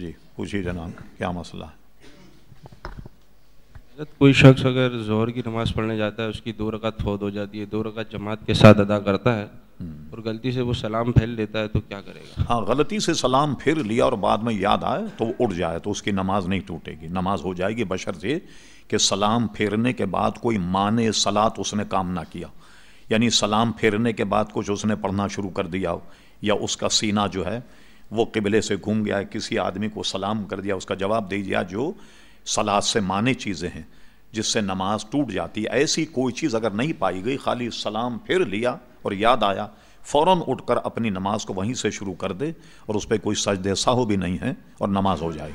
جی پوچھیے جناب کیا مسئلہ ہے؟ کوئی شخص اگر ظہر کی نماز پڑھنے جاتا ہے اس کی دو رکعت فوت ہو جاتی ہے دو رکعت جماعت کے ساتھ ادا کرتا ہے اور غلطی سے وہ سلام پھیل دیتا ہے تو کیا کرے گا؟ ہاں غلطی سے سلام پھر لیا اور بعد میں یاد آئے تو وہ اٹھ جائے تو اس کی نماز نہیں ٹوٹے گی۔ نماز ہو جائے گی بشر سے کہ سلام پھیرنے کے بعد کوئی معنی سلاد اس نے کام نہ کیا۔ یعنی سلام پھیرنے کے بعد کچھ اس نے پڑھنا شروع کر دیا ہو یا اس کا سینہ جو ہے وہ قبلے سے گھوم گیا ہے، کسی آدمی کو سلام کر دیا، اس کا جواب دے دیا جو سلاد سے معنی چیزیں ہیں، جس سے نماز ٹوٹ جاتی ہے۔ ایسی کوئی چیز اگر نہیں پائی گئی، خالی سلام پھر لیا اور یاد آیا، فوراً اٹھ کر اپنی نماز کو وہیں سے شروع کر دے اور اس پہ کوئی سجدے، ساہو بھی نہیں ہے اور نماز ہو جائے